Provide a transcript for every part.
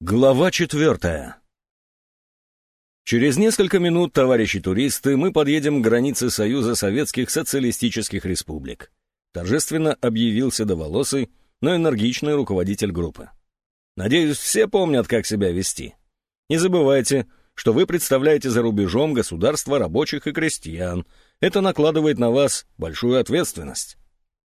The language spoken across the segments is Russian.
Глава четвертая. Через несколько минут, товарищи туристы, мы подъедем к границе Союза Советских Социалистических Республик. Торжественно объявил седоволосый, но энергичный руководитель группы. Надеюсь, все помнят, как себя вести. Не забывайте, что вы представляете за рубежом государство рабочих и крестьян. Это накладывает на вас большую ответственность.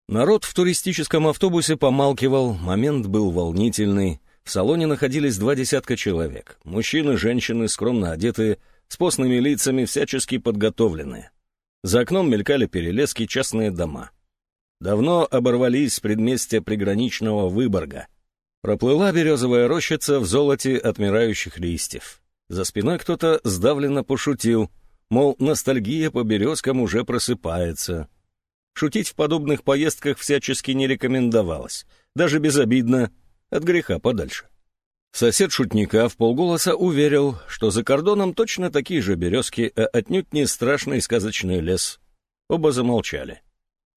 Народ в туристическом автобусе помалкивал, момент был волнительный, в салоне находились два десятка человек. Мужчины, женщины, скромно одетые, с постными лицами, всячески подготовленные. За окном мелькали перелески, частные дома. Давно оборвались предместья приграничного Выборга. Проплыла березовая рощица в золоте отмирающих листьев. За спиной кто-то сдавленно пошутил, мол, ностальгия по березкам уже просыпается. Шутить в подобных поездках всячески не рекомендовалось. Даже безобидно от греха подальше. Сосед шутника в полголоса уверил, что за кордоном точно такие же березки, а отнюдь не страшный сказочный лес. Оба замолчали.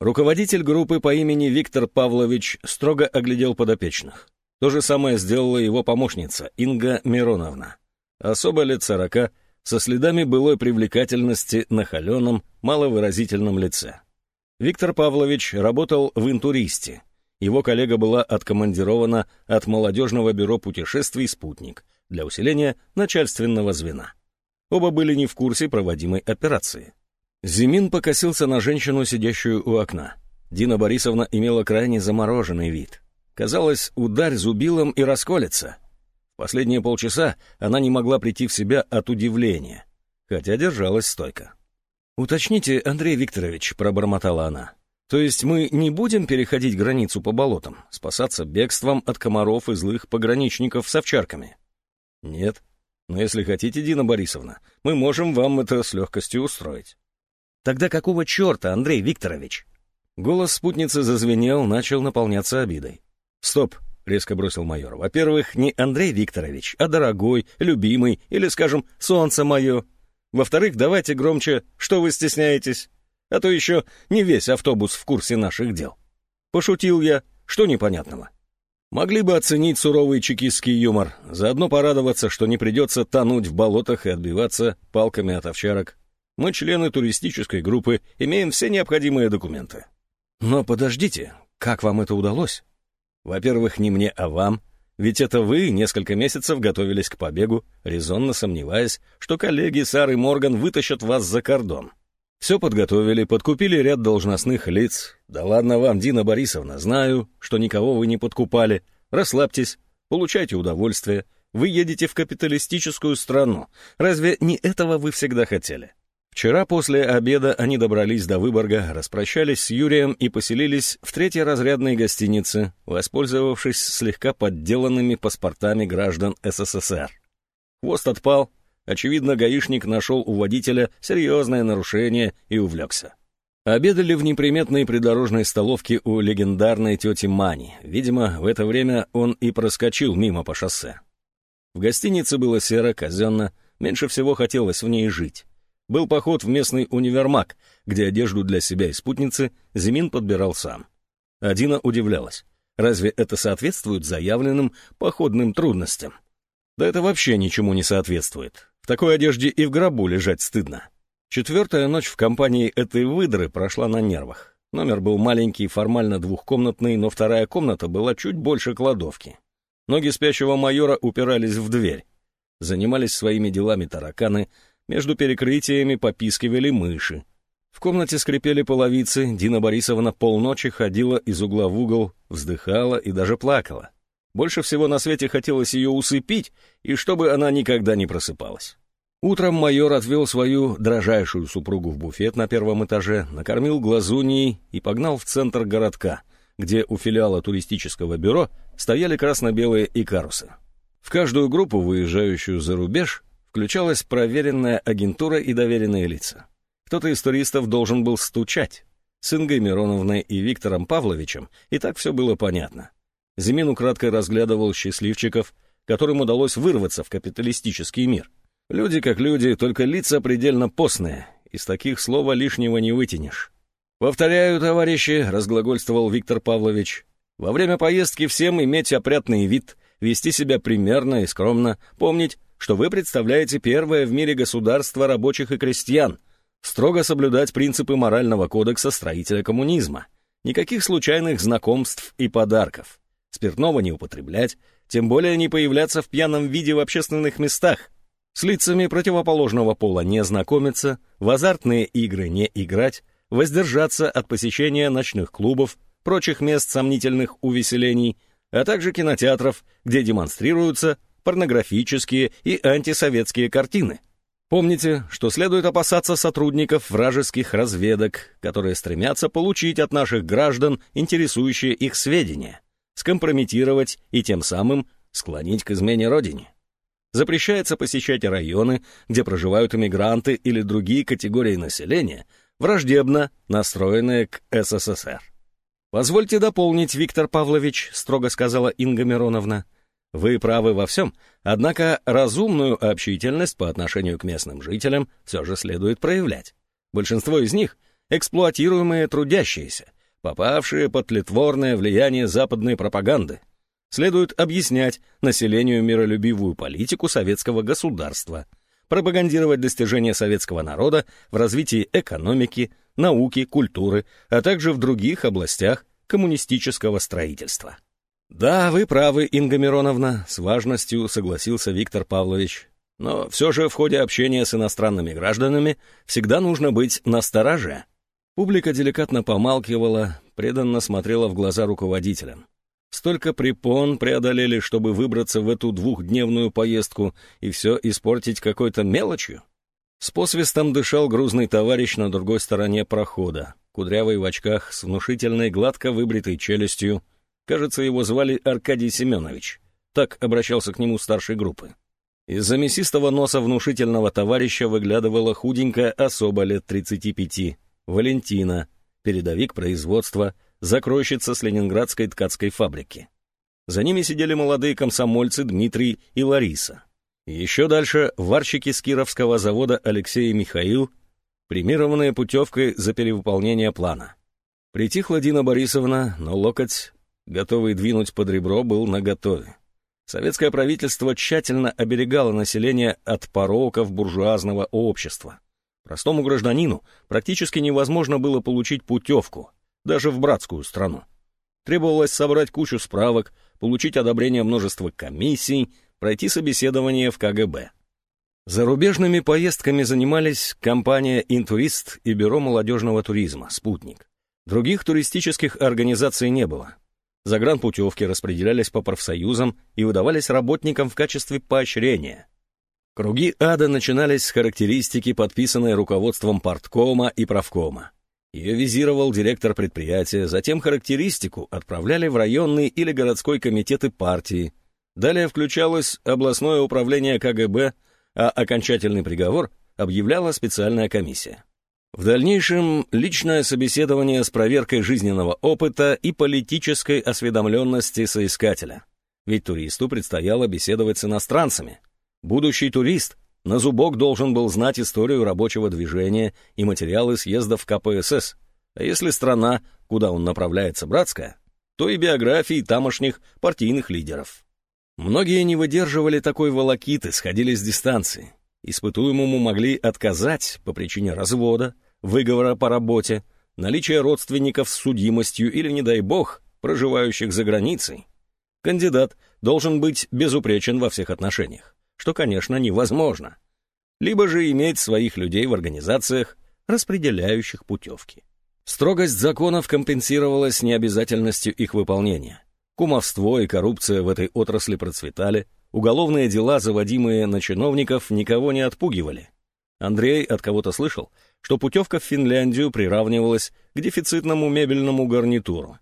Руководитель группы по имени Виктор Павлович строго оглядел подопечных. То же самое сделала его помощница Инга Мироновна. Особо лет сорока, со следами былой привлекательности на холеном, маловыразительном лице. Виктор Павлович работал в интуристе, его коллега была откомандирована от молодежного бюро путешествий «Спутник» для усиления начальственного звена. Оба были не в курсе проводимой операции. Зимин покосился на женщину, сидящую у окна. Дина Борисовна имела крайне замороженный вид. Казалось, ударь зубилом и расколется. Последние полчаса она не могла прийти в себя от удивления, хотя держалась стойко. «Уточните, Андрей Викторович», — пробормотала она, то есть мы не будем переходить границу по болотам, спасаться бегством от комаров и злых пограничников с овчарками? Нет. Но если хотите, Дина Борисовна, мы можем вам это с легкостью устроить. Тогда какого черта, Андрей Викторович? Голос спутницы зазвенел, начал наполняться обидой. Стоп, резко бросил майор. Во-первых, не Андрей Викторович, а дорогой, любимый или, скажем, солнце мое. Во-вторых, давайте громче, что вы стесняетесь? А то еще не весь автобус в курсе наших дел. Пошутил я, что непонятного. Могли бы оценить суровый чекистский юмор, заодно порадоваться, что не придется тонуть в болотах и отбиваться палками от овчарок. Мы, члены туристической группы, имеем все необходимые документы. Но подождите, как вам это удалось? Во-первых, не мне, а вам. Ведь это вы несколько месяцев готовились к побегу, резонно сомневаясь, что коллеги Сары Морган вытащат вас за кордон. Все подготовили, подкупили ряд должностных лиц. Да ладно вам, Дина Борисовна, знаю, что никого вы не подкупали. Расслабьтесь, получайте удовольствие. Вы едете в капиталистическую страну. Разве не этого вы всегда хотели? Вчера после обеда они добрались до Выборга, распрощались с Юрием и поселились в третьей разрядной гостинице, воспользовавшись слегка подделанными паспортами граждан СССР. Хвост отпал, Очевидно, гаишник нашел у водителя серьезное нарушение и увлекся. Обедали в неприметной придорожной столовке у легендарной тети Мани. Видимо, в это время он и проскочил мимо по шоссе. В гостинице было серо, казенно, меньше всего хотелось в ней жить. Был поход в местный универмаг, где одежду для себя и спутницы Зимин подбирал сам. Адина удивлялась. Разве это соответствует заявленным походным трудностям? Да это вообще ничему не соответствует. В такой одежде и в гробу лежать стыдно. Четвертая ночь в компании этой выдры прошла на нервах. Номер был маленький, формально двухкомнатный, но вторая комната была чуть больше кладовки. Ноги спящего майора упирались в дверь. Занимались своими делами тараканы, между перекрытиями попискивали мыши. В комнате скрипели половицы, Дина Борисовна полночи ходила из угла в угол, вздыхала и даже плакала. Больше всего на свете хотелось ее усыпить, и чтобы она никогда не просыпалась. Утром майор отвел свою дрожайшую супругу в буфет на первом этаже, накормил глазуньей и погнал в центр городка, где у филиала туристического бюро стояли красно-белые икарусы. В каждую группу, выезжающую за рубеж, включалась проверенная агентура и доверенные лица. Кто-то из туристов должен был стучать. С Ингой Мироновной и Виктором Павловичем и так все было понятно. Зимин украдкой разглядывал счастливчиков, которым удалось вырваться в капиталистический мир. Люди как люди, только лица предельно постные, из таких слова лишнего не вытянешь. «Повторяю, товарищи», — разглагольствовал Виктор Павлович, «во время поездки всем иметь опрятный вид, вести себя примерно и скромно, помнить, что вы представляете первое в мире государство рабочих и крестьян, строго соблюдать принципы морального кодекса строителя коммунизма, никаких случайных знакомств и подарков, спиртного не употреблять, тем более не появляться в пьяном виде в общественных местах, с лицами противоположного пола не знакомиться, в азартные игры не играть, воздержаться от посещения ночных клубов, прочих мест сомнительных увеселений, а также кинотеатров, где демонстрируются порнографические и антисоветские картины. Помните, что следует опасаться сотрудников вражеских разведок, которые стремятся получить от наших граждан интересующие их сведения, скомпрометировать и тем самым склонить к измене Родине. Запрещается посещать районы, где проживают иммигранты или другие категории населения, враждебно настроенные к СССР. «Позвольте дополнить, Виктор Павлович», — строго сказала Инга Мироновна. «Вы правы во всем, однако разумную общительность по отношению к местным жителям все же следует проявлять. Большинство из них — эксплуатируемые трудящиеся, попавшие под тлетворное влияние западной пропаганды следует объяснять населению миролюбивую политику советского государства, пропагандировать достижения советского народа в развитии экономики, науки, культуры, а также в других областях коммунистического строительства. «Да, вы правы, Инга Мироновна», — с важностью согласился Виктор Павлович. «Но все же в ходе общения с иностранными гражданами всегда нужно быть настороже». Публика деликатно помалкивала, преданно смотрела в глаза руководителям. Столько препон преодолели, чтобы выбраться в эту двухдневную поездку и все испортить какой-то мелочью? С посвистом дышал грузный товарищ на другой стороне прохода, кудрявый в очках, с внушительной гладко выбритой челюстью. Кажется, его звали Аркадий Семенович. Так обращался к нему старшей группы. Из-за мясистого носа внушительного товарища выглядывала худенькая особа лет 35, Валентина, передовик производства, закройщица с ленинградской ткацкой фабрики. За ними сидели молодые комсомольцы Дмитрий и Лариса. еще дальше варщики с Кировского завода Алексей и Михаил, премированные путевкой за перевыполнение плана. Притихла Дина Борисовна, но локоть, готовый двинуть под ребро, был наготове. Советское правительство тщательно оберегало население от пороков буржуазного общества. Простому гражданину практически невозможно было получить путевку, даже в братскую страну. Требовалось собрать кучу справок, получить одобрение множества комиссий, пройти собеседование в КГБ. Зарубежными поездками занимались компания «Интурист» и Бюро молодежного туризма «Спутник». Других туристических организаций не было. Загранпутевки распределялись по профсоюзам и выдавались работникам в качестве поощрения. Круги ада начинались с характеристики, подписанной руководством парткома и правкома. Ее визировал директор предприятия, затем характеристику отправляли в районный или городской комитеты партии. Далее включалось областное управление КГБ, а окончательный приговор объявляла специальная комиссия. В дальнейшем личное собеседование с проверкой жизненного опыта и политической осведомленности соискателя. Ведь туристу предстояло беседовать с иностранцами. Будущий турист на зубок должен был знать историю рабочего движения и материалы съездов КПСС, а если страна, куда он направляется, братская, то и биографии тамошних партийных лидеров. Многие не выдерживали такой волокиты, сходили с дистанции. Испытуемому могли отказать по причине развода, выговора по работе, наличия родственников с судимостью или, не дай бог, проживающих за границей. Кандидат должен быть безупречен во всех отношениях что, конечно, невозможно. Либо же иметь своих людей в организациях, распределяющих путевки. Строгость законов компенсировалась необязательностью их выполнения. Кумовство и коррупция в этой отрасли процветали, уголовные дела, заводимые на чиновников, никого не отпугивали. Андрей от кого-то слышал, что путевка в Финляндию приравнивалась к дефицитному мебельному гарнитуру.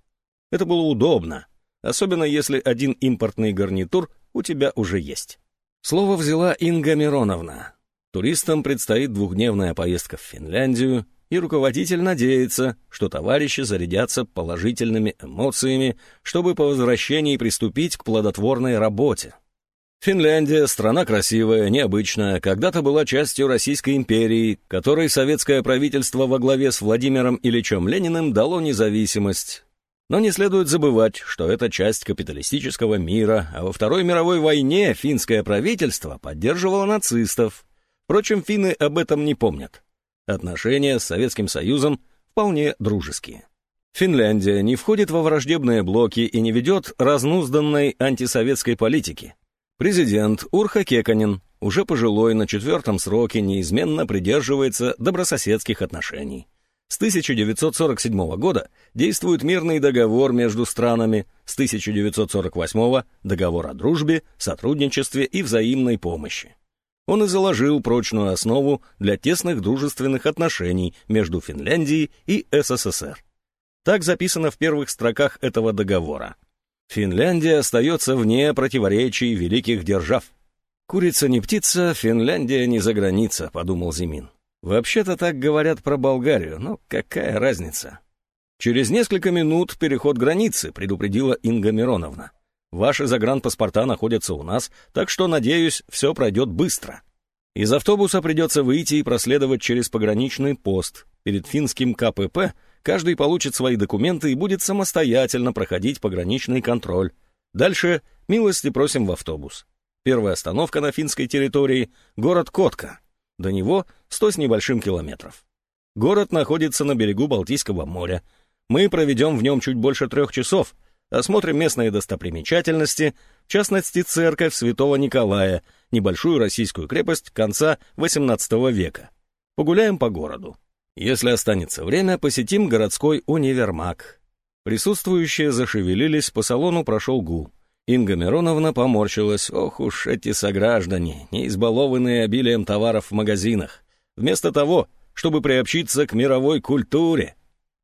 Это было удобно, особенно если один импортный гарнитур у тебя уже есть. Слово взяла Инга Мироновна. Туристам предстоит двухдневная поездка в Финляндию, и руководитель надеется, что товарищи зарядятся положительными эмоциями, чтобы по возвращении приступить к плодотворной работе. Финляндия — страна красивая, необычная, когда-то была частью Российской империи, которой советское правительство во главе с Владимиром Ильичем Лениным дало независимость. Но не следует забывать, что это часть капиталистического мира, а во Второй мировой войне финское правительство поддерживало нацистов. Впрочем, финны об этом не помнят. Отношения с Советским Союзом вполне дружеские. Финляндия не входит во враждебные блоки и не ведет разнузданной антисоветской политики. Президент Урха Кеканин, уже пожилой на четвертом сроке, неизменно придерживается добрососедских отношений. С 1947 года действует мирный договор между странами, с 1948 договор о дружбе, сотрудничестве и взаимной помощи. Он и заложил прочную основу для тесных дружественных отношений между Финляндией и СССР. Так записано в первых строках этого договора. Финляндия остается вне противоречий великих держав. «Курица не птица, Финляндия не за граница», — подумал Зимин. Вообще-то так говорят про Болгарию, но какая разница? Через несколько минут переход границы, предупредила Инга Мироновна. Ваши загранпаспорта находятся у нас, так что, надеюсь, все пройдет быстро. Из автобуса придется выйти и проследовать через пограничный пост. Перед финским КПП каждый получит свои документы и будет самостоятельно проходить пограничный контроль. Дальше милости просим в автобус. Первая остановка на финской территории — город Котка. До него сто с небольшим километров. Город находится на берегу Балтийского моря. Мы проведем в нем чуть больше трех часов, осмотрим местные достопримечательности, в частности церковь святого Николая, небольшую российскую крепость конца XVIII века. Погуляем по городу. Если останется время, посетим городской универмаг. Присутствующие зашевелились, по салону прошел гул. Инга Мироновна поморщилась. Ох уж эти сограждане, не избалованные обилием товаров в магазинах. Вместо того, чтобы приобщиться к мировой культуре.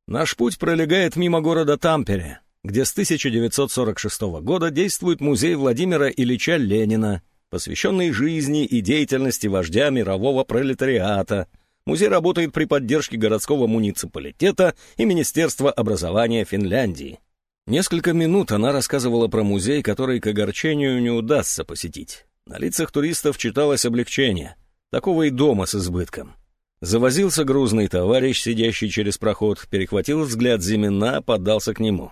Наш путь пролегает мимо города Тампере, где с 1946 года действует музей Владимира Ильича Ленина, посвященный жизни и деятельности вождя мирового пролетариата. Музей работает при поддержке городского муниципалитета и Министерства образования Финляндии. Несколько минут она рассказывала про музей, который к огорчению не удастся посетить. На лицах туристов читалось облегчение. Такого и дома с избытком. Завозился грузный товарищ, сидящий через проход, перехватил взгляд Зимина, поддался к нему.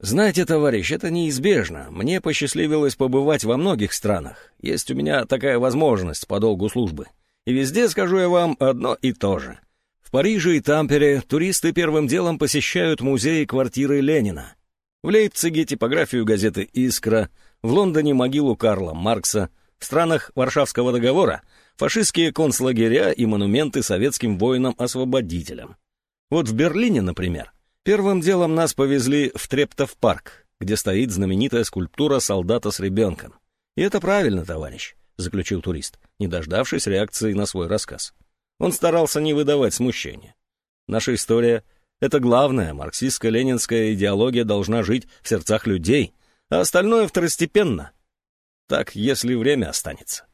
«Знаете, товарищ, это неизбежно. Мне посчастливилось побывать во многих странах. Есть у меня такая возможность по долгу службы. И везде, скажу я вам, одно и то же. В Париже и Тампере туристы первым делом посещают музей квартиры Ленина. В Лейпциге типографию газеты «Искра», в Лондоне могилу Карла Маркса, в странах Варшавского договора фашистские концлагеря и монументы советским воинам-освободителям. Вот в Берлине, например, первым делом нас повезли в Трептов парк, где стоит знаменитая скульптура солдата с ребенком. И это правильно, товарищ, заключил турист, не дождавшись реакции на свой рассказ. Он старался не выдавать смущения. Наша история — это главное, марксистско-ленинская идеология должна жить в сердцах людей, а остальное второстепенно. Так, если время останется.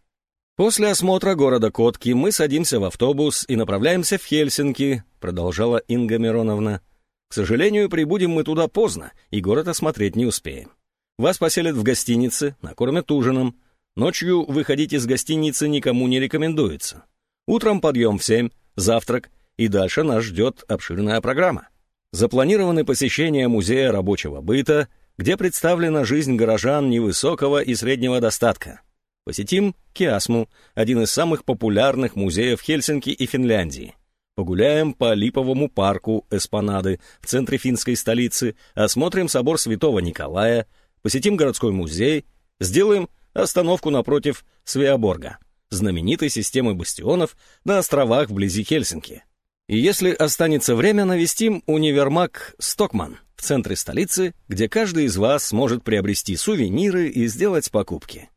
После осмотра города Котки мы садимся в автобус и направляемся в Хельсинки, продолжала Инга Мироновна. К сожалению, прибудем мы туда поздно, и город осмотреть не успеем. Вас поселят в гостинице, накормят ужином. Ночью выходить из гостиницы никому не рекомендуется. Утром подъем в семь, завтрак — и дальше нас ждет обширная программа. Запланированы посещения музея рабочего быта, где представлена жизнь горожан невысокого и среднего достатка. Посетим Киасму, один из самых популярных музеев Хельсинки и Финляндии. Погуляем по Липовому парку Эспанады в центре финской столицы, осмотрим собор Святого Николая, посетим городской музей, сделаем остановку напротив Свеоборга, знаменитой системы бастионов на островах вблизи Хельсинки. И если останется время, навестим универмаг «Стокман» в центре столицы, где каждый из вас сможет приобрести сувениры и сделать покупки.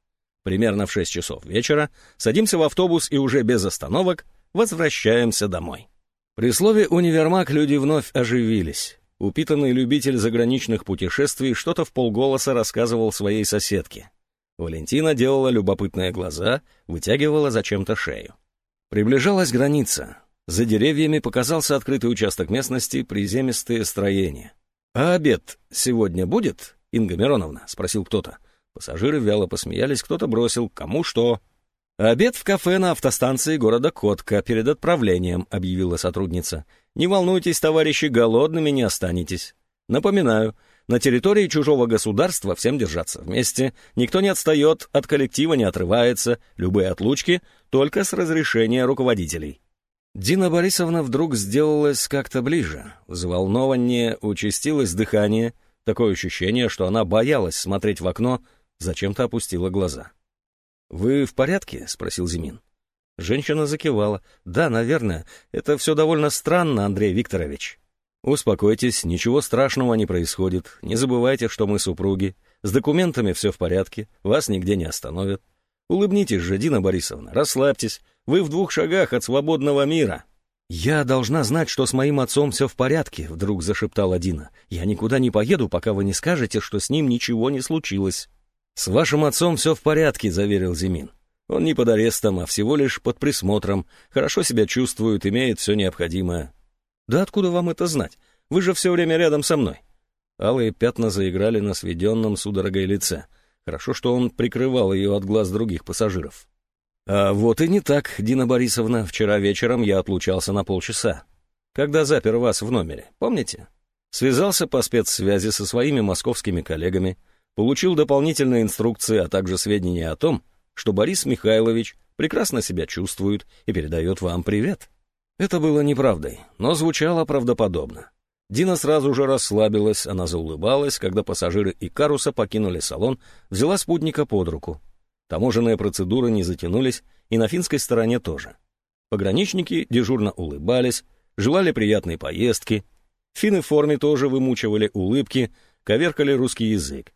Примерно в 6 часов вечера садимся в автобус и уже без остановок возвращаемся домой. При слове «универмаг» люди вновь оживились. Упитанный любитель заграничных путешествий что-то в полголоса рассказывал своей соседке. Валентина делала любопытные глаза, вытягивала зачем-то шею. Приближалась граница, за деревьями показался открытый участок местности, приземистые строения. «А обед сегодня будет, Инга Мироновна?» — спросил кто-то. Пассажиры вяло посмеялись, кто-то бросил «кому что». «Обед в кафе на автостанции города Котка перед отправлением», — объявила сотрудница. «Не волнуйтесь, товарищи, голодными не останетесь. Напоминаю, На территории чужого государства всем держаться вместе, никто не отстает, от коллектива не отрывается, любые отлучки только с разрешения руководителей. Дина Борисовна вдруг сделалась как-то ближе, взволнованнее, участилось дыхание, такое ощущение, что она боялась смотреть в окно, зачем-то опустила глаза. «Вы в порядке?» — спросил Зимин. Женщина закивала. «Да, наверное. Это все довольно странно, Андрей Викторович». «Успокойтесь, ничего страшного не происходит. Не забывайте, что мы супруги. С документами все в порядке, вас нигде не остановят. Улыбнитесь же, Дина Борисовна, расслабьтесь. Вы в двух шагах от свободного мира». «Я должна знать, что с моим отцом все в порядке», — вдруг зашептала Дина. «Я никуда не поеду, пока вы не скажете, что с ним ничего не случилось». «С вашим отцом все в порядке», — заверил Зимин. «Он не под арестом, а всего лишь под присмотром, хорошо себя чувствует, имеет все необходимое. «Да откуда вам это знать? Вы же все время рядом со мной». Алые пятна заиграли на сведенном судорогой лице. Хорошо, что он прикрывал ее от глаз других пассажиров. «А вот и не так, Дина Борисовна. Вчера вечером я отлучался на полчаса. Когда запер вас в номере, помните? Связался по спецсвязи со своими московскими коллегами, получил дополнительные инструкции, а также сведения о том, что Борис Михайлович прекрасно себя чувствует и передает вам привет». Это было неправдой, но звучало правдоподобно. Дина сразу же расслабилась, она заулыбалась, когда пассажиры Икаруса покинули салон, взяла спутника под руку. Таможенные процедуры не затянулись, и на финской стороне тоже. Пограничники дежурно улыбались, желали приятной поездки. Финны в форме тоже вымучивали улыбки, коверкали русский язык.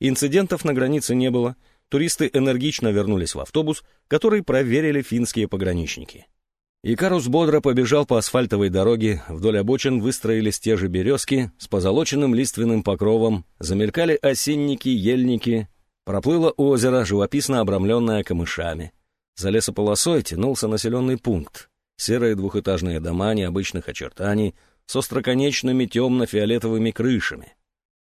Инцидентов на границе не было, туристы энергично вернулись в автобус, который проверили финские пограничники. Икарус бодро побежал по асфальтовой дороге, вдоль обочин выстроились те же березки с позолоченным лиственным покровом, замелькали осинники, ельники, проплыло озеро, живописно обрамленное камышами. За лесополосой тянулся населенный пункт. Серые двухэтажные дома необычных очертаний с остроконечными темно-фиолетовыми крышами.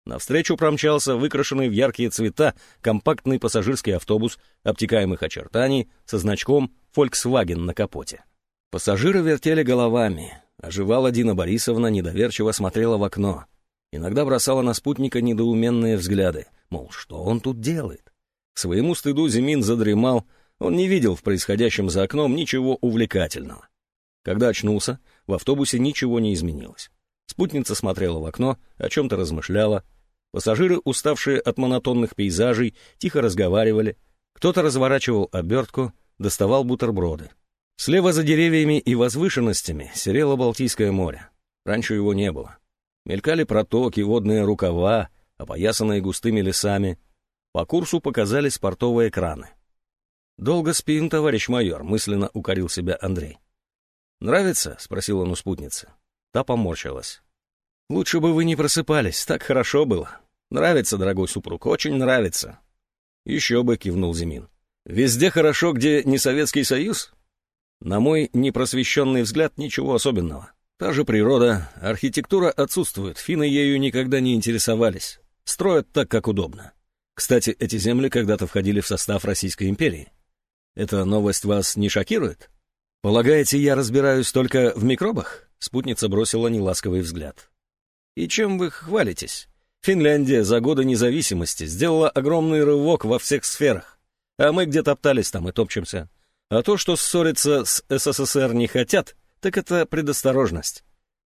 Навстречу промчался выкрашенный в яркие цвета компактный пассажирский автобус обтекаемых очертаний со значком Volkswagen на капоте. Пассажиры вертели головами. Оживала Дина Борисовна, недоверчиво смотрела в окно. Иногда бросала на спутника недоуменные взгляды, мол, что он тут делает? К своему стыду Зимин задремал, он не видел в происходящем за окном ничего увлекательного. Когда очнулся, в автобусе ничего не изменилось. Спутница смотрела в окно, о чем-то размышляла. Пассажиры, уставшие от монотонных пейзажей, тихо разговаривали. Кто-то разворачивал обертку, доставал бутерброды. Слева за деревьями и возвышенностями серело Балтийское море. Раньше его не было. Мелькали протоки, водные рукава, опоясанные густыми лесами. По курсу показались портовые краны. «Долго спим, товарищ майор», — мысленно укорил себя Андрей. «Нравится?» — спросил он у спутницы. Та поморщилась. «Лучше бы вы не просыпались, так хорошо было. Нравится, дорогой супруг, очень нравится». «Еще бы», — кивнул Зимин. «Везде хорошо, где не Советский Союз?» На мой непросвещенный взгляд, ничего особенного. Та же природа, архитектура отсутствует, финны ею никогда не интересовались. Строят так, как удобно. Кстати, эти земли когда-то входили в состав Российской империи. Эта новость вас не шокирует? Полагаете, я разбираюсь только в микробах? Спутница бросила неласковый взгляд. И чем вы хвалитесь? Финляндия за годы независимости сделала огромный рывок во всех сферах, а мы где топтались там и топчемся. А то, что ссориться с СССР не хотят, так это предосторожность.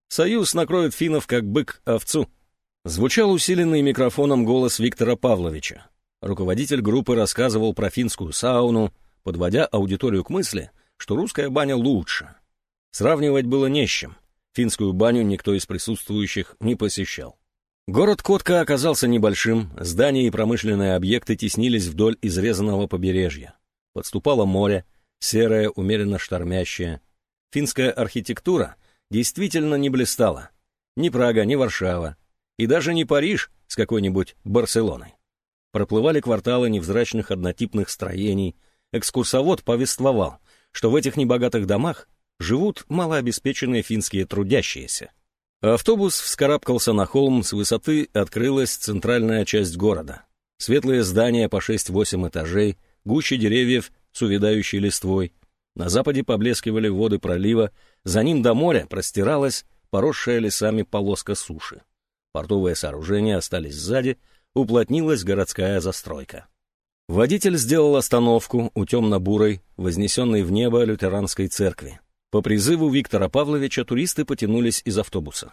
Союз накроет финнов, как бык овцу. Звучал усиленный микрофоном голос Виктора Павловича. Руководитель группы рассказывал про финскую сауну, подводя аудиторию к мысли, что русская баня лучше. Сравнивать было не с чем. Финскую баню никто из присутствующих не посещал. Город Котка оказался небольшим, здания и промышленные объекты теснились вдоль изрезанного побережья. Подступало море, серая, умеренно штормящая. Финская архитектура действительно не блистала. Ни Прага, ни Варшава. И даже не Париж с какой-нибудь Барселоной. Проплывали кварталы невзрачных однотипных строений. Экскурсовод повествовал, что в этих небогатых домах живут малообеспеченные финские трудящиеся. Автобус вскарабкался на холм, с высоты открылась центральная часть города. Светлые здания по 6-8 этажей, гуще деревьев с увядающей листвой. На западе поблескивали воды пролива, за ним до моря простиралась поросшая лесами полоска суши. Портовые сооружения остались сзади, уплотнилась городская застройка. Водитель сделал остановку у темно-бурой, вознесенной в небо лютеранской церкви. По призыву Виктора Павловича туристы потянулись из автобуса.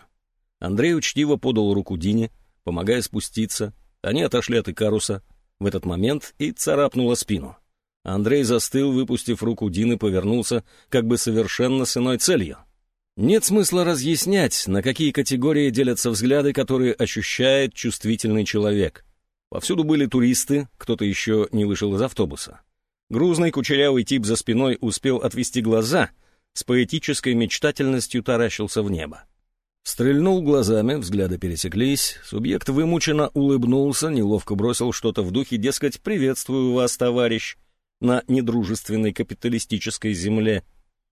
Андрей учтиво подал руку Дине, помогая спуститься. Они отошли от Икаруса в этот момент и царапнула спину. Андрей застыл, выпустив руку Дины, повернулся, как бы совершенно с иной целью. Нет смысла разъяснять, на какие категории делятся взгляды, которые ощущает чувствительный человек. Повсюду были туристы, кто-то еще не вышел из автобуса. Грузный кучерявый тип за спиной успел отвести глаза, с поэтической мечтательностью таращился в небо. Стрельнул глазами, взгляды пересеклись, субъект вымученно улыбнулся, неловко бросил что-то в духе, дескать, «Приветствую вас, товарищ», на недружественной капиталистической земле.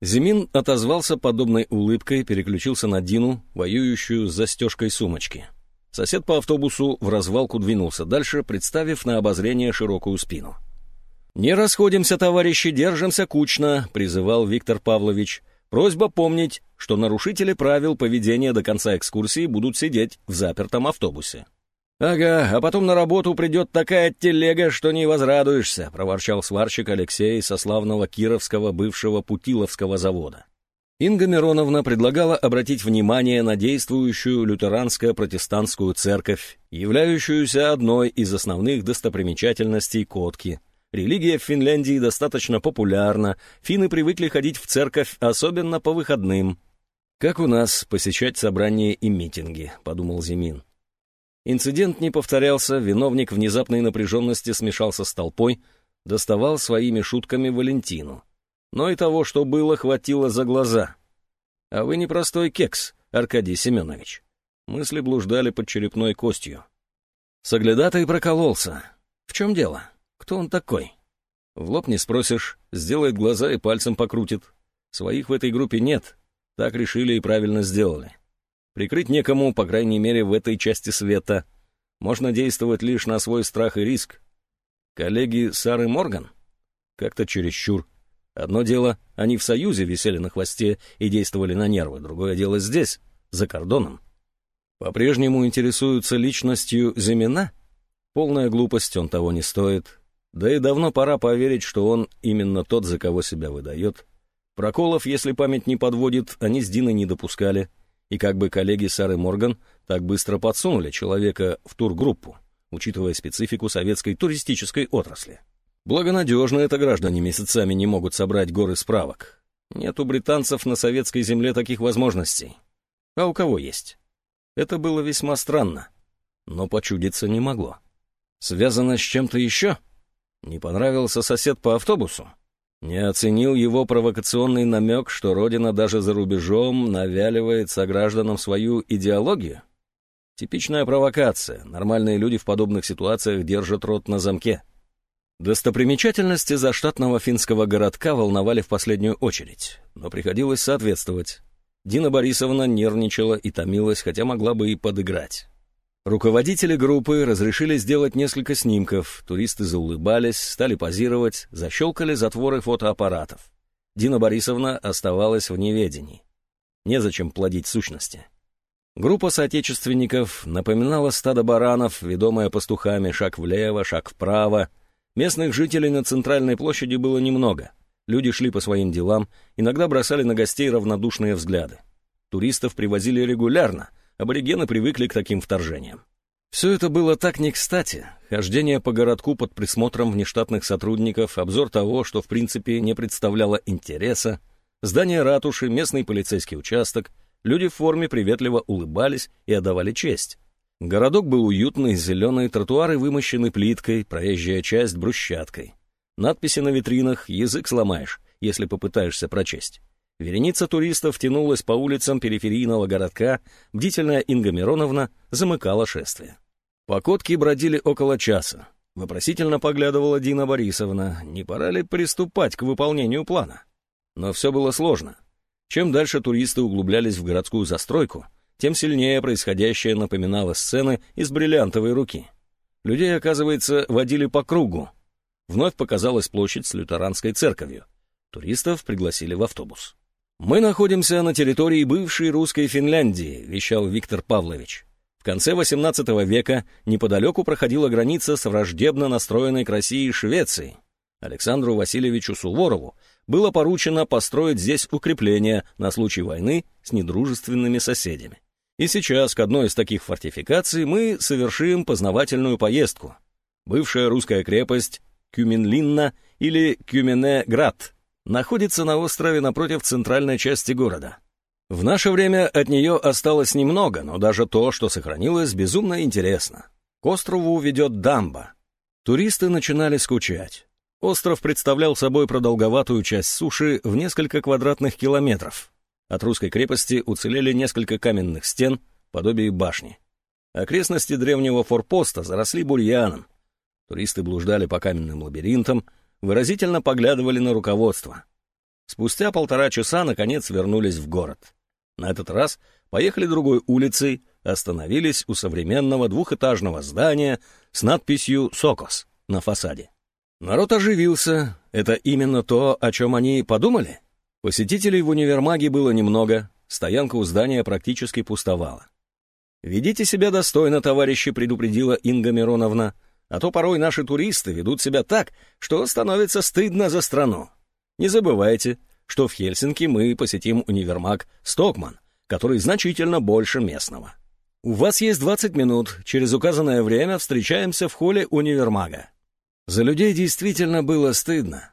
Зимин отозвался подобной улыбкой, переключился на Дину, воюющую с застежкой сумочки. Сосед по автобусу в развалку двинулся дальше, представив на обозрение широкую спину. «Не расходимся, товарищи, держимся кучно», — призывал Виктор Павлович. «Просьба помнить, что нарушители правил поведения до конца экскурсии будут сидеть в запертом автобусе». «Ага, а потом на работу придет такая телега, что не возрадуешься», — проворчал сварщик Алексей со славного Кировского бывшего Путиловского завода. Инга Мироновна предлагала обратить внимание на действующую лютеранско-протестантскую церковь, являющуюся одной из основных достопримечательностей Котки. Религия в Финляндии достаточно популярна, финны привыкли ходить в церковь, особенно по выходным. «Как у нас посещать собрания и митинги», — подумал Зимин. Инцидент не повторялся, виновник внезапной напряженности смешался с толпой, доставал своими шутками Валентину. Но и того, что было, хватило за глаза. «А вы не простой кекс, Аркадий Семенович». Мысли блуждали под черепной костью. Соглядатай прокололся. В чем дело? Кто он такой? В лоб не спросишь, сделает глаза и пальцем покрутит. Своих в этой группе нет. Так решили и правильно сделали. Прикрыть некому, по крайней мере, в этой части света. Можно действовать лишь на свой страх и риск. Коллеги Сары Морган? Как-то чересчур. Одно дело, они в Союзе висели на хвосте и действовали на нервы, другое дело здесь, за кордоном. По-прежнему интересуются личностью Зимина? Полная глупость, он того не стоит. Да и давно пора поверить, что он именно тот, за кого себя выдает. Проколов, если память не подводит, они с Диной не допускали — и как бы коллеги Сары Морган так быстро подсунули человека в тургруппу, учитывая специфику советской туристической отрасли. Благонадежно это граждане месяцами не могут собрать горы справок. Нет у британцев на советской земле таких возможностей. А у кого есть? Это было весьма странно, но почудиться не могло. Связано с чем-то еще? Не понравился сосед по автобусу? Не оценил его провокационный намек, что Родина даже за рубежом навяливает согражданам свою идеологию? Типичная провокация. Нормальные люди в подобных ситуациях держат рот на замке. Достопримечательности заштатного финского городка волновали в последнюю очередь, но приходилось соответствовать. Дина Борисовна нервничала и томилась, хотя могла бы и подыграть. Руководители группы разрешили сделать несколько снимков, туристы заулыбались, стали позировать, защелкали затворы фотоаппаратов. Дина Борисовна оставалась в неведении. Незачем плодить сущности. Группа соотечественников напоминала стадо баранов, ведомое пастухами шаг влево, шаг вправо. Местных жителей на центральной площади было немного. Люди шли по своим делам, иногда бросали на гостей равнодушные взгляды. Туристов привозили регулярно — аборигены привыкли к таким вторжениям. Все это было так не кстати. Хождение по городку под присмотром внештатных сотрудников, обзор того, что в принципе не представляло интереса, здание ратуши, местный полицейский участок, люди в форме приветливо улыбались и отдавали честь. Городок был уютный, зеленый, тротуары вымощены плиткой, проезжая часть брусчаткой. Надписи на витринах, язык сломаешь, если попытаешься прочесть. Вереница туристов тянулась по улицам периферийного городка, бдительная Инга Мироновна замыкала шествие. Покотки бродили около часа. Вопросительно поглядывала Дина Борисовна, не пора ли приступать к выполнению плана. Но все было сложно. Чем дальше туристы углублялись в городскую застройку, тем сильнее происходящее напоминало сцены из бриллиантовой руки. Людей, оказывается, водили по кругу. Вновь показалась площадь с лютеранской церковью. Туристов пригласили в автобус. «Мы находимся на территории бывшей русской Финляндии», — вещал Виктор Павлович. «В конце XVIII века неподалеку проходила граница с враждебно настроенной к России Швецией. Александру Васильевичу Суворову было поручено построить здесь укрепления на случай войны с недружественными соседями. И сейчас к одной из таких фортификаций мы совершим познавательную поездку. Бывшая русская крепость Кюменлинна или Кюмене-Град находится на острове напротив центральной части города. В наше время от нее осталось немного, но даже то, что сохранилось, безумно интересно. К острову ведет дамба. Туристы начинали скучать. Остров представлял собой продолговатую часть суши в несколько квадратных километров. От русской крепости уцелели несколько каменных стен, подобие башни. Окрестности древнего форпоста заросли бурьяном. Туристы блуждали по каменным лабиринтам, выразительно поглядывали на руководство. Спустя полтора часа, наконец, вернулись в город. На этот раз поехали другой улицей, остановились у современного двухэтажного здания с надписью «Сокос» на фасаде. Народ оживился. Это именно то, о чем они подумали? Посетителей в универмаге было немного, стоянка у здания практически пустовала. «Ведите себя достойно, товарищи», — предупредила Инга Мироновна, «а то порой наши туристы ведут себя так, что становится стыдно за страну. Не забывайте, что в Хельсинки мы посетим универмаг «Стокман», который значительно больше местного. У вас есть 20 минут, через указанное время встречаемся в холле универмага. За людей действительно было стыдно.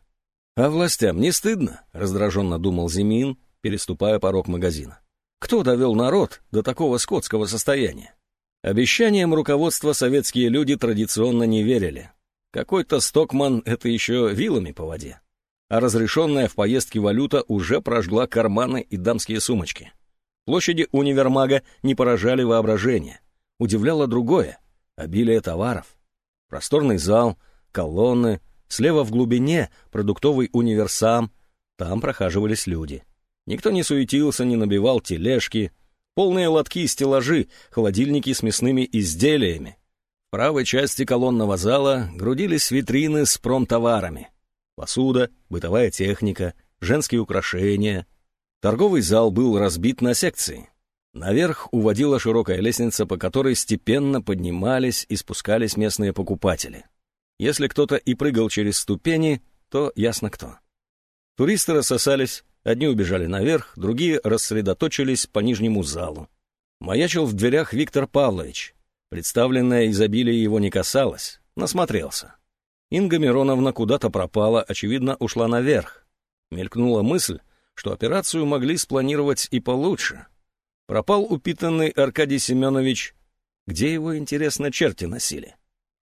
А властям не стыдно, раздраженно думал Зимин, переступая порог магазина. Кто довел народ до такого скотского состояния? Обещаниям руководства советские люди традиционно не верили. Какой-то Стокман — это еще вилами по воде. А разрешенная в поездке валюта уже прожгла карманы и дамские сумочки. Площади универмага не поражали воображение. Удивляло другое — обилие товаров. Просторный зал — колонны, слева в глубине продуктовый универсам, там прохаживались люди. Никто не суетился, не набивал тележки, полные лотки и стеллажи, холодильники с мясными изделиями. В правой части колонного зала грудились витрины с промтоварами. Посуда, бытовая техника, женские украшения. Торговый зал был разбит на секции. Наверх уводила широкая лестница, по которой степенно поднимались и спускались местные покупатели. Если кто-то и прыгал через ступени, то ясно кто. Туристы рассосались, одни убежали наверх, другие рассредоточились по нижнему залу. Маячил в дверях Виктор Павлович. Представленное изобилие его не касалось, насмотрелся. Инга Мироновна куда-то пропала, очевидно, ушла наверх. Мелькнула мысль, что операцию могли спланировать и получше. Пропал упитанный Аркадий Семенович. Где его, интересно, черти носили?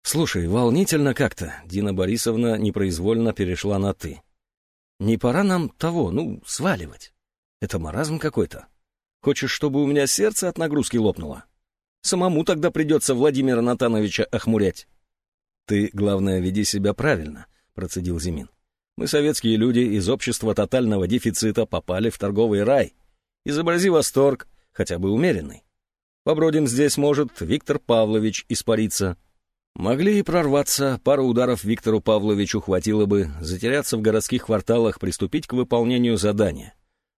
«Слушай, волнительно как-то», — Дина Борисовна непроизвольно перешла на «ты». «Не пора нам того, ну, сваливать. Это маразм какой-то. Хочешь, чтобы у меня сердце от нагрузки лопнуло? Самому тогда придется Владимира Натановича охмурять». «Ты, главное, веди себя правильно», — процедил Зимин. «Мы, советские люди, из общества тотального дефицита попали в торговый рай. Изобрази восторг, хотя бы умеренный. Побродим здесь, может, Виктор Павлович испариться». Могли и прорваться, пару ударов Виктору Павловичу хватило бы, затеряться в городских кварталах, приступить к выполнению задания.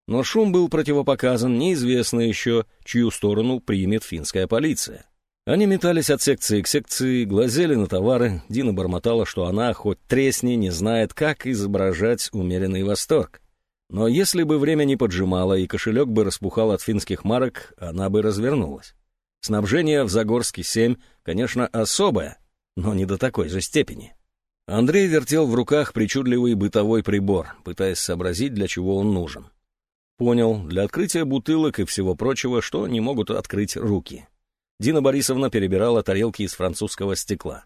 Но шум был противопоказан, неизвестно еще, чью сторону примет финская полиция. Они метались от секции к секции, глазели на товары, Дина бормотала, что она, хоть тресни, не знает, как изображать умеренный восторг. Но если бы время не поджимало и кошелек бы распухал от финских марок, она бы развернулась. Снабжение в Загорске-7, конечно, особое, но не до такой же степени. Андрей вертел в руках причудливый бытовой прибор, пытаясь сообразить, для чего он нужен. Понял, для открытия бутылок и всего прочего, что не могут открыть руки. Дина Борисовна перебирала тарелки из французского стекла.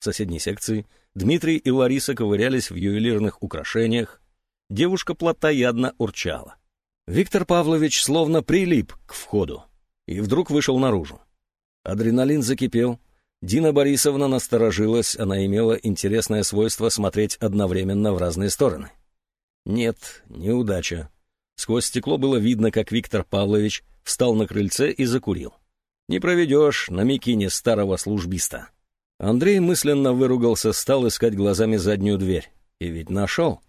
В соседней секции Дмитрий и Лариса ковырялись в ювелирных украшениях. Девушка плотоядно урчала. Виктор Павлович словно прилип к входу и вдруг вышел наружу. Адреналин закипел, Дина Борисовна насторожилась, она имела интересное свойство смотреть одновременно в разные стороны. Нет, неудача. Сквозь стекло было видно, как Виктор Павлович встал на крыльце и закурил. Не проведешь на микине старого службиста. Андрей мысленно выругался, стал искать глазами заднюю дверь. И ведь нашел.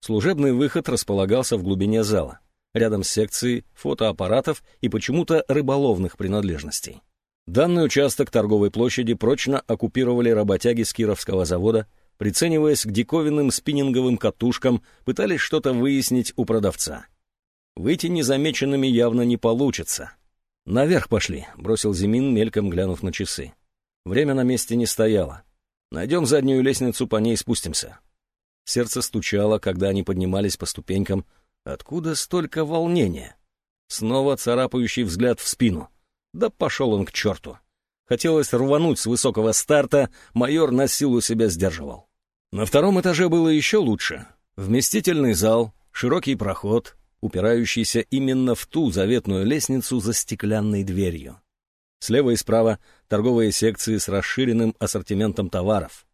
Служебный выход располагался в глубине зала, рядом с секцией фотоаппаратов и почему-то рыболовных принадлежностей. Данный участок торговой площади прочно оккупировали работяги с Кировского завода, прицениваясь к диковинным спиннинговым катушкам, пытались что-то выяснить у продавца. Выйти незамеченными явно не получится. «Наверх пошли», — бросил Зимин, мельком глянув на часы. Время на месте не стояло. Найдем заднюю лестницу, по ней спустимся. Сердце стучало, когда они поднимались по ступенькам. Откуда столько волнения? Снова царапающий взгляд в спину. Да пошел он к черту. Хотелось рвануть с высокого старта, майор на силу себя сдерживал. На втором этаже было еще лучше. Вместительный зал, широкий проход, упирающийся именно в ту заветную лестницу за стеклянной дверью. Слева и справа торговые секции с расширенным ассортиментом товаров.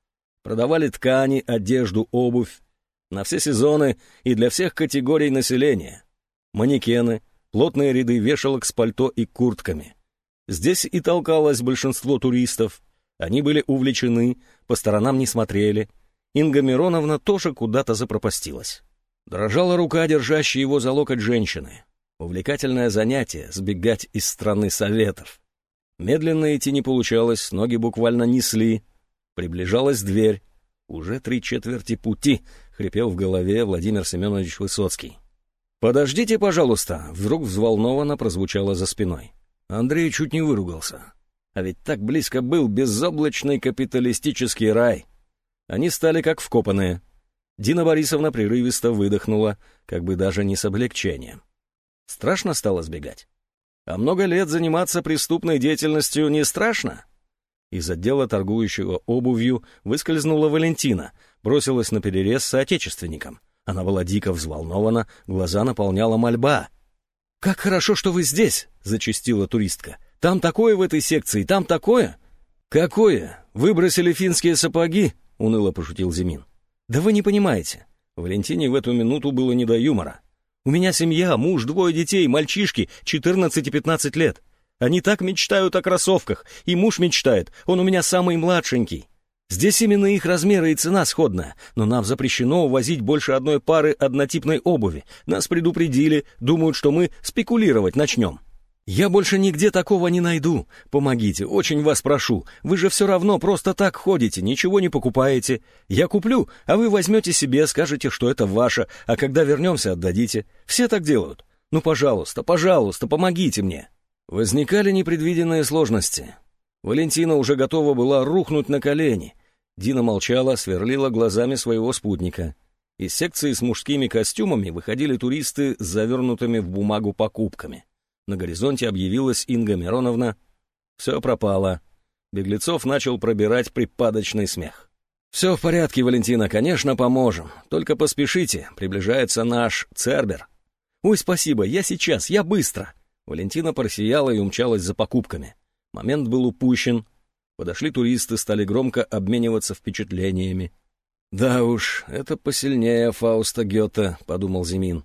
Продавали ткани, одежду, обувь. На все сезоны и для всех категорий населения. Манекены, плотные ряды вешалок с пальто и куртками. Здесь и толкалось большинство туристов. Они были увлечены, по сторонам не смотрели. Инга Мироновна тоже куда-то запропастилась. Дрожала рука, держащая его за локоть женщины. Увлекательное занятие — сбегать из страны советов. Медленно идти не получалось, ноги буквально несли. Приближалась дверь. Уже три четверти пути, хрипел в голове Владимир Семенович Высоцкий. «Подождите, пожалуйста!» — вдруг взволнованно прозвучало за спиной. Андрей чуть не выругался. А ведь так близко был безоблачный капиталистический рай. Они стали как вкопанные. Дина Борисовна прерывисто выдохнула, как бы даже не с облегчением. Страшно стало сбегать. А много лет заниматься преступной деятельностью не страшно? Из отдела торгующего обувью выскользнула Валентина, бросилась на перерез соотечественникам. Она была дико взволнована, глаза наполняла мольба. «Как хорошо, что вы здесь!» — зачастила туристка. «Там такое в этой секции, там такое!» «Какое? Выбросили финские сапоги?» — уныло пошутил Зимин. «Да вы не понимаете. Валентине в эту минуту было не до юмора. У меня семья, муж, двое детей, мальчишки, 14 и 15 лет. Они так мечтают о кроссовках, и муж мечтает, он у меня самый младшенький. Здесь именно их размеры и цена сходная, но нам запрещено увозить больше одной пары однотипной обуви. Нас предупредили, думают, что мы спекулировать начнем. «Я больше нигде такого не найду. Помогите, очень вас прошу. Вы же все равно просто так ходите, ничего не покупаете. Я куплю, а вы возьмете себе, скажете, что это ваше, а когда вернемся, отдадите. Все так делают. Ну, пожалуйста, пожалуйста, помогите мне». Возникали непредвиденные сложности. Валентина уже готова была рухнуть на колени. Дина молчала, сверлила глазами своего спутника. Из секции с мужскими костюмами выходили туристы с завернутыми в бумагу покупками. На горизонте объявилась Инга Мироновна. Все пропало. Беглецов начал пробирать припадочный смех. «Все в порядке, Валентина, конечно, поможем. Только поспешите, приближается наш Цербер». «Ой, спасибо, я сейчас, я быстро». Валентина просияла и умчалась за покупками. Момент был упущен. Подошли туристы, стали громко обмениваться впечатлениями. «Да уж, это посильнее Фауста Гёте», — подумал Зимин.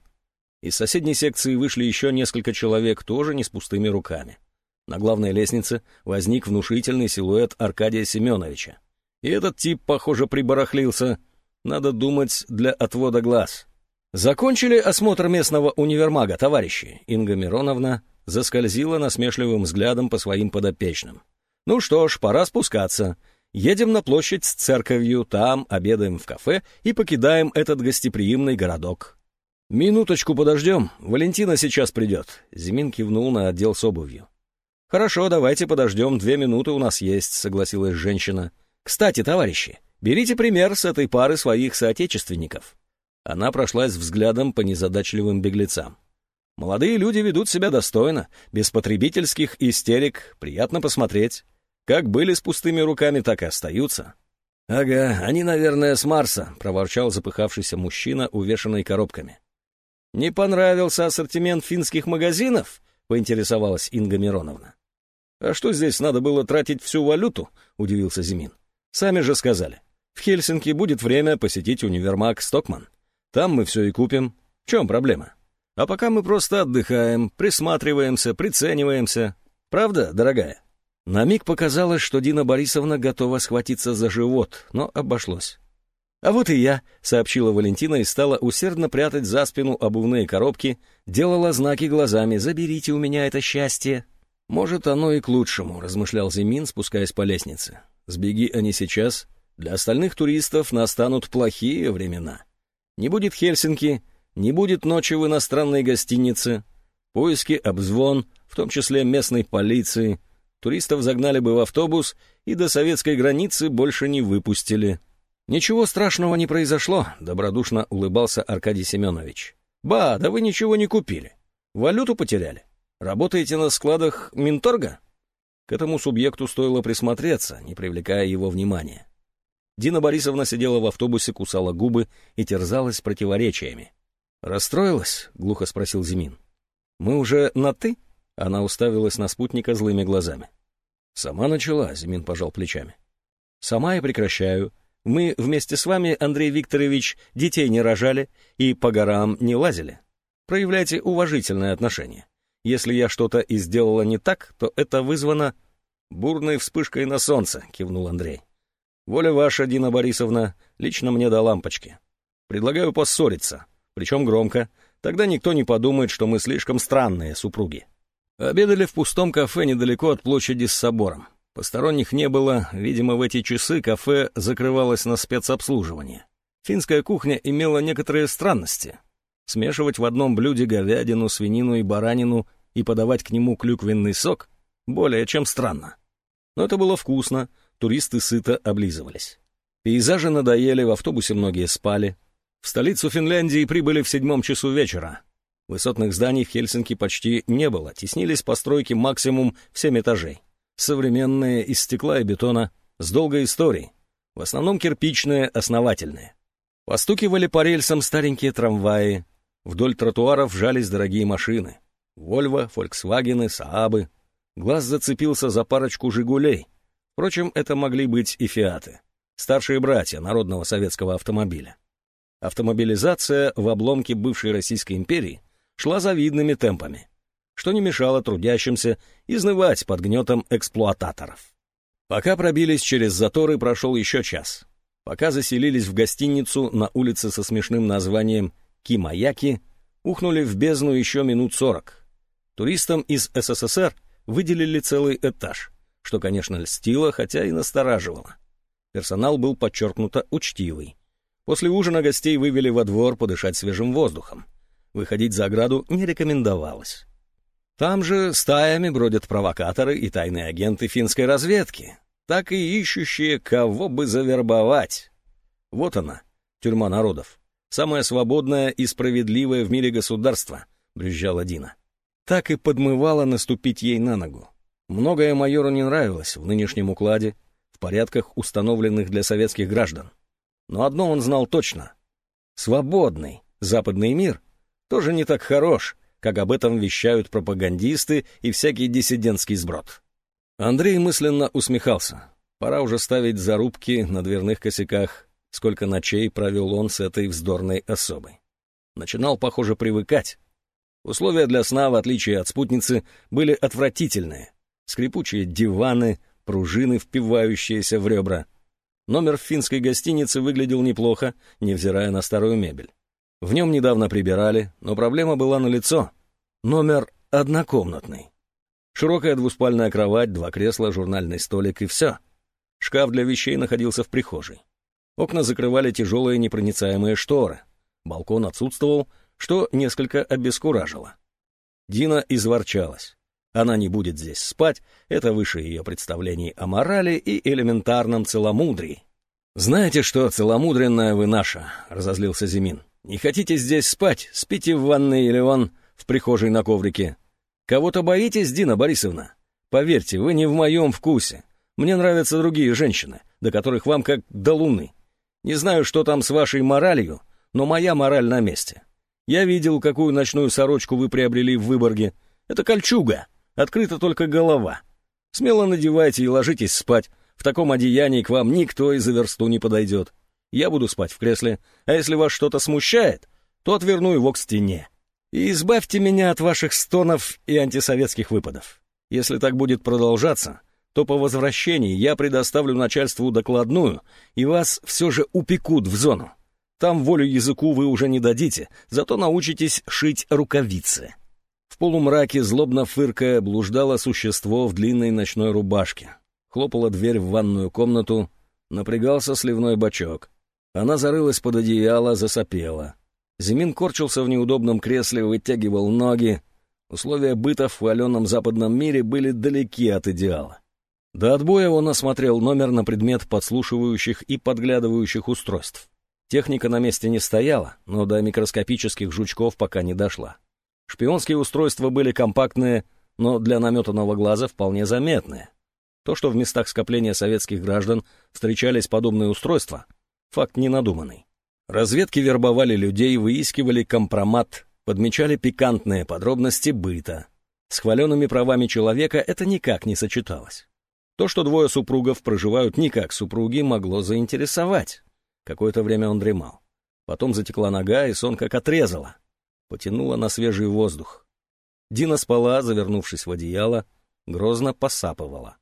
Из соседней секции вышли еще несколько человек, тоже не с пустыми руками. На главной лестнице возник внушительный силуэт Аркадия Семеновича. И этот тип, похоже, прибарахлился. Надо думать, для отвода глаз. Закончили осмотр местного универмага, товарищи. Инга Мироновна заскользила насмешливым взглядом по своим подопечным. Ну что ж, пора спускаться. Едем на площадь с церковью, там обедаем в кафе и покидаем этот гостеприимный городок. «Минуточку подождем, Валентина сейчас придет», — Зимин кивнул на отдел с обувью. «Хорошо, давайте подождем, две минуты у нас есть», — согласилась женщина. «Кстати, товарищи, берите пример с этой пары своих соотечественников». Она прошлась взглядом по незадачливым беглецам. «Молодые люди ведут себя достойно, без потребительских истерик, приятно посмотреть. Как были с пустыми руками, так и остаются». «Ага, они, наверное, с Марса», — проворчал запыхавшийся мужчина, увешанный коробками. «Не понравился ассортимент финских магазинов?» — поинтересовалась Инга Мироновна. «А что здесь, надо было тратить всю валюту?» — удивился Зимин. «Сами же сказали. В Хельсинки будет время посетить универмаг «Стокман». Там мы все и купим. В чем проблема? А пока мы просто отдыхаем, присматриваемся, прицениваемся. Правда, дорогая?» На миг показалось, что Дина Борисовна готова схватиться за живот, но обошлось. «А вот и я», — сообщила Валентина и стала усердно прятать за спину обувные коробки, делала знаки глазами «Заберите у меня это счастье». «Может, оно и к лучшему», — размышлял Зимин, спускаясь по лестнице. «Сбеги они сейчас, для остальных туристов настанут плохие времена. Не будет Хельсинки, не будет ночи в иностранной гостинице, поиски, обзвон, в том числе местной полиции. Туристов загнали бы в автобус и до советской границы больше не выпустили». «Ничего страшного не произошло», — добродушно улыбался Аркадий Семенович. «Ба, да вы ничего не купили. Валюту потеряли. Работаете на складах Минторга? К этому субъекту стоило присмотреться, не привлекая его внимания. Дина Борисовна сидела в автобусе, кусала губы и терзалась противоречиями. «Расстроилась?» — глухо спросил Зимин. «Мы уже на «ты»?» Она уставилась на спутника злыми глазами. «Сама начала», — Зимин пожал плечами. «Сама и прекращаю. Мы вместе с вами, Андрей Викторович, детей не рожали и по горам не лазили. Проявляйте уважительное отношение. Если я что-то и сделала не так, то это вызвано бурной вспышкой на солнце, кивнул Андрей. Воля ваша, Дина Борисовна, лично мне до лампочки. Предлагаю поссориться, причем громко, тогда никто не подумает, что мы слишком странные супруги. Обедали в пустом кафе недалеко от площади с собором. Посторонних не было, видимо, в эти часы кафе закрывалось на спецобслуживание. Финская кухня имела некоторые странности — Смешивать в одном блюде говядину, свинину и баранину и подавать к нему клюквенный сок более чем странно. Но это было вкусно, туристы сыто облизывались. Пейзажи надоели, в автобусе многие спали. В столицу Финляндии прибыли в седьмом часу вечера. Высотных зданий в Хельсинки почти не было, теснились постройки максимум в семь этажей. Современные, из стекла и бетона, с долгой историей. В основном кирпичные, основательные. Постукивали по рельсам старенькие трамваи, Вдоль тротуаров жались дорогие машины. Вольво, Фольксвагены, Саабы. Глаз зацепился за парочку «Жигулей». Впрочем, это могли быть и «Фиаты». Старшие братья народного советского автомобиля. Автомобилизация в обломке бывшей Российской империи шла завидными темпами, что не мешало трудящимся изнывать под гнетом эксплуататоров. Пока пробились через заторы, прошел еще час. Пока заселились в гостиницу на улице со смешным названием Кимаяки ухнули в бездну еще минут сорок. Туристам из СССР выделили целый этаж, что, конечно, льстило, хотя и настораживало. Персонал был подчеркнуто учтивый. После ужина гостей вывели во двор подышать свежим воздухом. Выходить за ограду не рекомендовалось. Там же стаями бродят провокаторы и тайные агенты финской разведки, так и ищущие, кого бы завербовать. Вот она, тюрьма народов самое свободное и справедливое в мире государство», — брюзжала Дина. Так и подмывала наступить ей на ногу. Многое майору не нравилось в нынешнем укладе, в порядках, установленных для советских граждан. Но одно он знал точно. Свободный западный мир тоже не так хорош, как об этом вещают пропагандисты и всякий диссидентский сброд. Андрей мысленно усмехался. Пора уже ставить зарубки на дверных косяках, сколько ночей провел он с этой вздорной особой. Начинал, похоже, привыкать. Условия для сна, в отличие от спутницы, были отвратительные. Скрипучие диваны, пружины, впивающиеся в ребра. Номер в финской гостинице выглядел неплохо, невзирая на старую мебель. В нем недавно прибирали, но проблема была налицо. Номер однокомнатный. Широкая двуспальная кровать, два кресла, журнальный столик и все. Шкаф для вещей находился в прихожей. Окна закрывали тяжелые непроницаемые шторы. Балкон отсутствовал, что несколько обескуражило. Дина изворчалась. Она не будет здесь спать, это выше ее представлений о морали и элементарном целомудрии. «Знаете что, целомудренная вы наша», — разозлился Зимин. «Не хотите здесь спать? Спите в ванной или вон в прихожей на коврике. Кого-то боитесь, Дина Борисовна? Поверьте, вы не в моем вкусе. Мне нравятся другие женщины, до которых вам как до луны. Не знаю, что там с вашей моралью, но моя мораль на месте. Я видел, какую ночную сорочку вы приобрели в Выборге. Это кольчуга, открыта только голова. Смело надевайте и ложитесь спать. В таком одеянии к вам никто из-за версту не подойдет. Я буду спать в кресле, а если вас что-то смущает, то отверну его к стене. И избавьте меня от ваших стонов и антисоветских выпадов. Если так будет продолжаться, то по возвращении я предоставлю начальству докладную, и вас все же упекут в зону. Там волю языку вы уже не дадите, зато научитесь шить рукавицы. Полумраке, злобно фыркая, блуждало существо в длинной ночной рубашке. Хлопала дверь в ванную комнату, напрягался сливной бачок. Она зарылась под одеяло, засопела. Зимин корчился в неудобном кресле, вытягивал ноги. Условия быта в хваленном западном мире были далеки от идеала. До отбоя он осмотрел номер на предмет подслушивающих и подглядывающих устройств. Техника на месте не стояла, но до микроскопических жучков пока не дошла. Шпионские устройства были компактные, но для наметанного глаза вполне заметные. То, что в местах скопления советских граждан встречались подобные устройства, факт ненадуманный. Разведки вербовали людей, выискивали компромат, подмечали пикантные подробности быта. С хваленными правами человека это никак не сочеталось. То, что двое супругов проживают не как супруги, могло заинтересовать. Какое-то время он дремал. Потом затекла нога, и сон как отрезала. Потянула на свежий воздух. Дина спала, завернувшись в одеяло, грозно посапывала.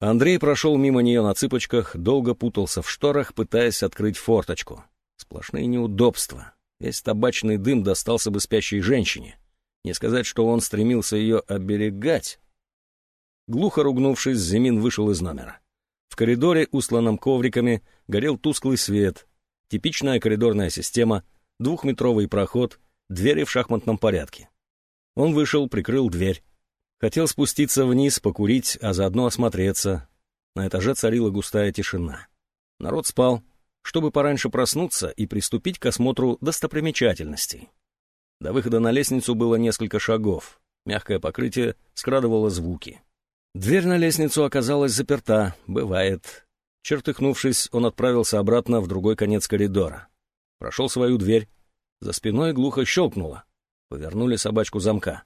Андрей прошел мимо нее на цыпочках, долго путался в шторах, пытаясь открыть форточку. Сплошные неудобства. Весь табачный дым достался бы спящей женщине. Не сказать, что он стремился ее оберегать, Глухо ругнувшись, Зимин вышел из номера. В коридоре, усланном ковриками, горел тусклый свет. Типичная коридорная система, двухметровый проход, двери в шахматном порядке. Он вышел, прикрыл дверь. Хотел спуститься вниз, покурить, а заодно осмотреться. На этаже царила густая тишина. Народ спал, чтобы пораньше проснуться и приступить к осмотру достопримечательностей. До выхода на лестницу было несколько шагов. Мягкое покрытие скрадывало звуки. Дверь на лестницу оказалась заперта, бывает. Чертыхнувшись, он отправился обратно в другой конец коридора. Прошел свою дверь. За спиной глухо щелкнуло. Повернули собачку замка.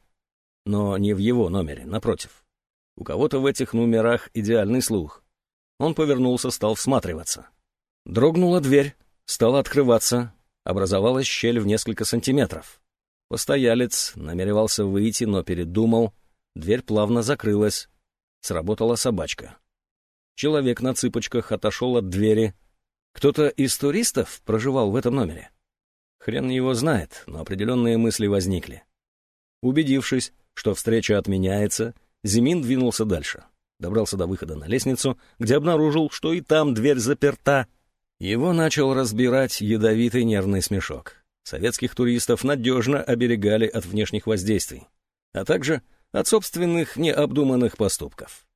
Но не в его номере, напротив. У кого-то в этих номерах идеальный слух. Он повернулся, стал всматриваться. Дрогнула дверь, стала открываться. Образовалась щель в несколько сантиметров. Постоялец намеревался выйти, но передумал. Дверь плавно закрылась. Сработала собачка. Человек на цыпочках отошел от двери. Кто-то из туристов проживал в этом номере? Хрен его знает, но определенные мысли возникли. Убедившись, что встреча отменяется, Зимин двинулся дальше. Добрался до выхода на лестницу, где обнаружил, что и там дверь заперта. Его начал разбирать ядовитый нервный смешок. Советских туристов надежно оберегали от внешних воздействий, а также от собственных необдуманных поступков.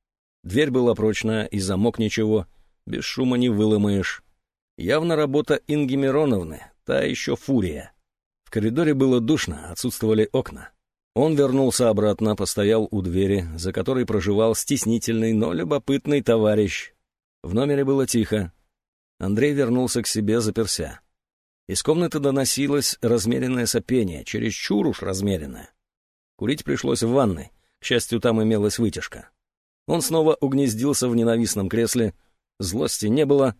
Дверь была прочная, и замок ничего, без шума не выломаешь. Явно работа Инги Мироновны, та еще фурия. В коридоре было душно, отсутствовали окна. Он вернулся обратно, постоял у двери, за которой проживал стеснительный, но любопытный товарищ. В номере было тихо. Андрей вернулся к себе, заперся. Из комнаты доносилось размеренное сопение, чересчур уж размеренное. Курить пришлось в ванной. К счастью, там имелась вытяжка. Он снова угнездился в ненавистном кресле. Злости не было.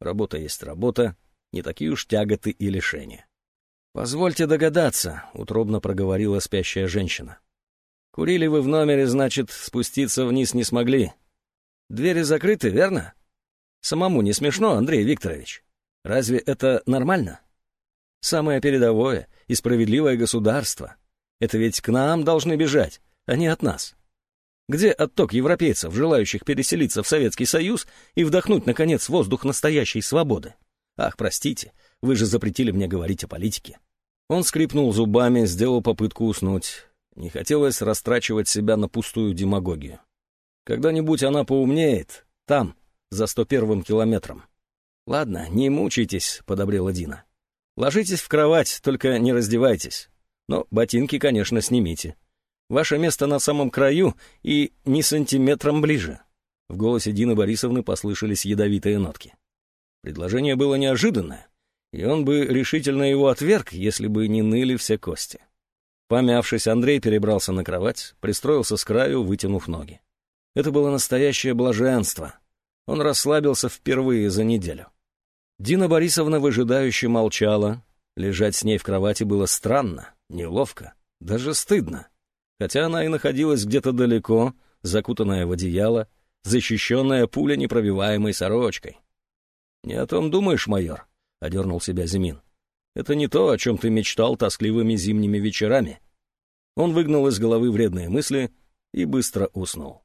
Работа есть работа. Не такие уж тяготы и лишения. «Позвольте догадаться», — утробно проговорила спящая женщина. «Курили вы в номере, значит, спуститься вниз не смогли. Двери закрыты, верно? Самому не смешно, Андрей Викторович. Разве это нормально? Самое передовое и справедливое государство это ведь к нам должны бежать, а не от нас. Где отток европейцев, желающих переселиться в Советский Союз и вдохнуть, наконец, воздух настоящей свободы? Ах, простите, вы же запретили мне говорить о политике. Он скрипнул зубами, сделал попытку уснуть. Не хотелось растрачивать себя на пустую демагогию. Когда-нибудь она поумнеет, там, за сто первым километром. «Ладно, не мучайтесь», — подобрела Дина. «Ложитесь в кровать, только не раздевайтесь. Но ботинки, конечно, снимите. Ваше место на самом краю и не сантиметром ближе. В голосе Дины Борисовны послышались ядовитые нотки. Предложение было неожиданное, и он бы решительно его отверг, если бы не ныли все кости. Помявшись, Андрей перебрался на кровать, пристроился с краю, вытянув ноги. Это было настоящее блаженство. Он расслабился впервые за неделю. Дина Борисовна выжидающе молчала. Лежать с ней в кровати было странно. Неловко, даже стыдно. Хотя она и находилась где-то далеко, закутанная в одеяло, защищенная пуля непробиваемой сорочкой. «Не о том думаешь, майор?» — одернул себя Зимин. «Это не то, о чем ты мечтал тоскливыми зимними вечерами». Он выгнал из головы вредные мысли и быстро уснул.